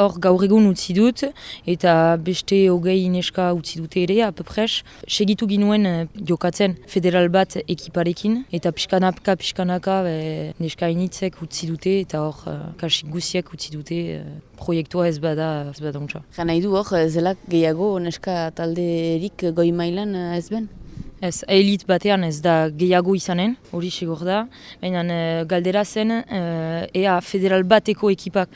Hor gaur egun utzi dut, eta beste hogei neska utzi dute ere, apepres. Segitu ginuen uh, jokatzen federal bat ekiparekin, eta pixkanapka, pixkanaka be, neska initzek utzi dute, eta hor uh, kasik guziek utzi dute uh, proiektua ez bada ez bada untsa. Gana du hor, zelak gehiago neska talderik goi mailan ez ben? Ez, elit batean ez da gehiago izanen, hori segur da, baina uh, galdera zen, uh, ea federal bateko ekipak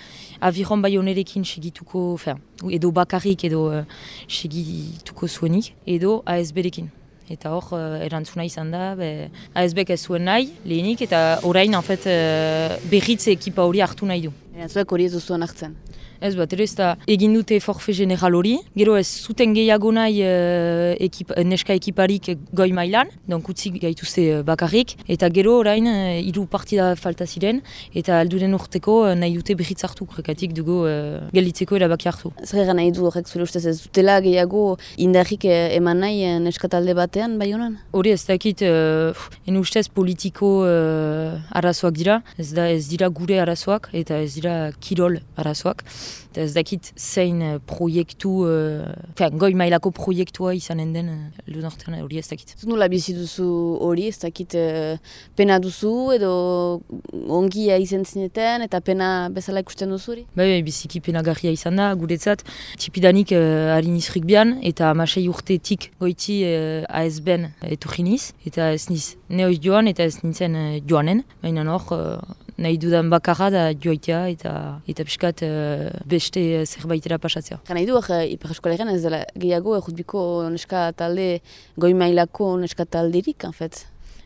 aviron baionerekin segituko, fer, edo bakarrik edo uh, segituko zuenik, edo ASB-rekin. Eta hor, erantzuna izan da, be, ASB-ek ez zuen nahi, lehenik, eta orain, en uh, berritze ekipa hori hartu nahi du. Zuek hori ez duzuen hartzen? Ez bat, ere ez da egin dute forfe general hori. Gero ez zuten gehiago nahi uh, ekip, neska ekiparik goi mailan, donk utzi gaituzte uh, bakarrik. Eta gero orain hiru partida falta ziren, eta alduren urteko nahi dute behitz hartu, krekatik dugu uh, gelitzeko erabaki hartu. Zer nahi du horrek zure ustez ez dutela gehiago indarrik eman nahi neska talde batean, bai honan? Hori ez dakit, uh, en ustez politiko uh, arazoak dira, ez, da, ez dira gure arazoak, eta ez dira kirol arazoak. Eta ez dakit zein uh, proiektu, uh, goi mailako proiektua izanen den uh, lunortean hori ez dakit. Nola bizi duzu hori ez dakit uh, pena duzu edo ongia izan zineten eta pena bezala ikusten duzu hori? Bai, bai, biziki pena garria izan da, guretzat. Tipidanik uh, harin izrik bian eta amasei urtetik goiti uh, ASB-en eturiniz. Eta ez niz neoiz joan eta ez nintzen uh, joanen. Baina hor, uh, nahi dudan bakarra da joaitea eta eta piskat uh, beste uh, zerbaitera pasatzea. Gana nahi du, uh, Ipar Eskolegan ez dela gehiago errutbiko neska talde, goi mailako neska talderik, en fet?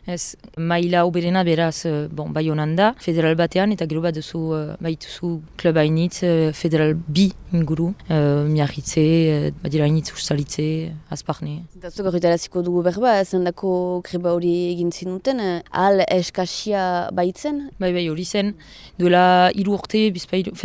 Ez, maila oberena beraz, uh, bon, bai honan da, federal batean, eta gero bat duzu, uh, baituzu klub hainitz, uh, federal bi inguru, uh, miarritze, uh, badira hainitz ustaritze, azparne. Eta zuko horretaraziko dugu berba, zendako kreba hori egin zinuten, al eskasia baitzen? Bai, bai, hori zen, duela hiru urte, bizpa hiru,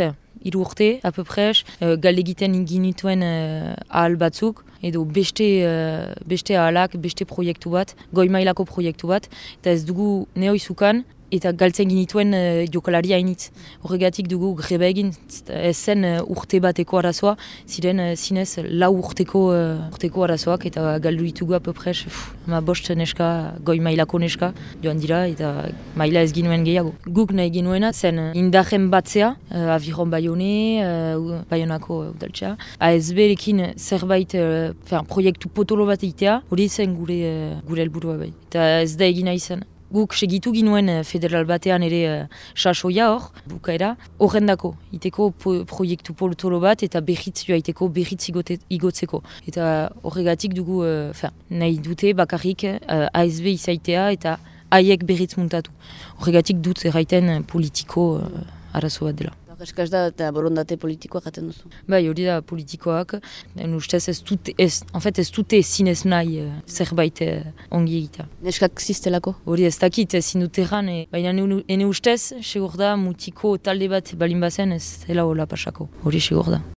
hiru urte, apopres, uh, galdegiten inginituen uh, ahal batzuk, edo beste, uh, beste ahalak, beste proiektu bat, goi mailako proiektu bat, eta ez dugu neoizukan, eta galtzen ginituen uh, jokalari hainitz. Horregatik dugu greba egin, ez zen uh, urte bateko arazoa, ziren uh, zinez lau urteko, uh, urteko arazoak, eta galdu ditugu apopres, ma bost neska, goi mailako neska, joan dira, eta maila ez ginuen gehiago. Guk nahi ginuena zen uh, indajen batzea, uh, aviron baione, uh, baionako udaltxea. ASB-rekin zerbait, uh, proiektu potolo bat egitea, hori zen gure, uh, gure helburua bai. Eta ez da egina izan guk segitu ginuen eh, federal batean ere uh, sasoia hor, bukaera, horrendako, iteko proiektu poltolo bat eta behitz joa iteko behitz igotzeko. Eta horregatik dugu, uh, nahi dute bakarrik uh, ASB izaitea eta haiek behitz muntatu. Horregatik dut erraiten politiko uh, arazo bat dela. Eskaz da eta borondate politikoak jaten duzu. Bai, hori da politikoak. En ustez ez dute, ez, en fait ez dute zinez nahi uh, zerbait uh, ongi egita. Neskak ziztelako? Hori ez dakit, ezin dute erran. E, baina ene ustez, segur da, mutiko talde bat balin bazen ez zela hola pasako. Hori segur da.